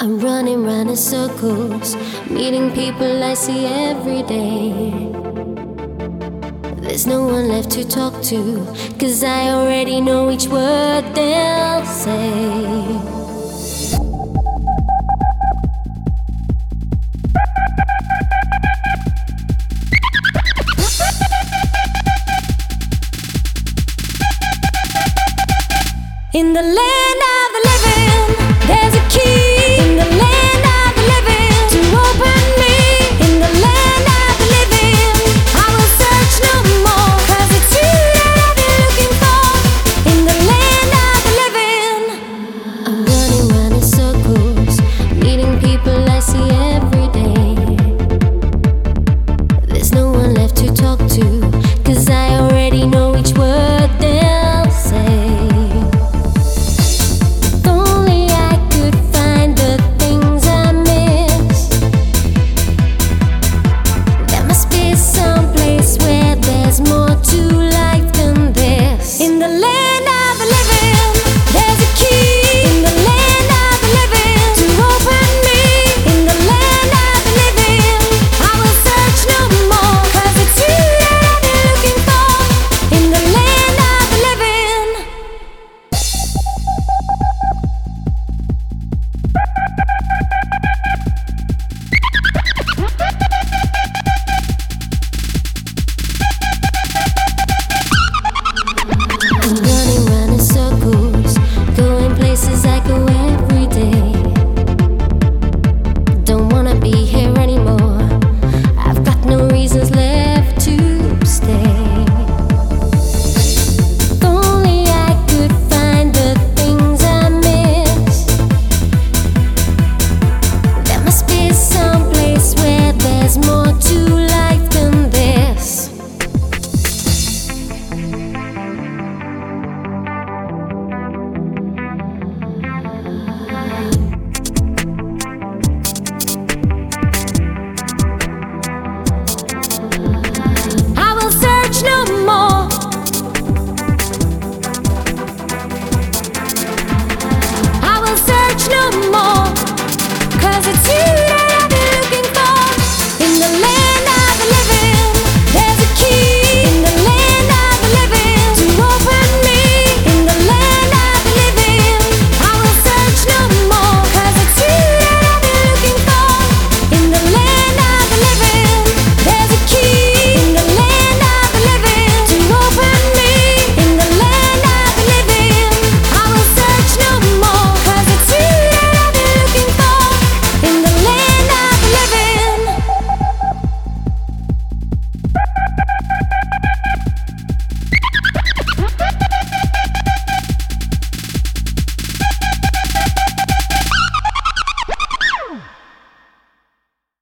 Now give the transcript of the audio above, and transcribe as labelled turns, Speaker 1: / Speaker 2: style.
Speaker 1: I'm running round in circles, meeting people I see every day. There's no one left to talk to, cause I already know each word they'll say. In the land of the living, there's a key.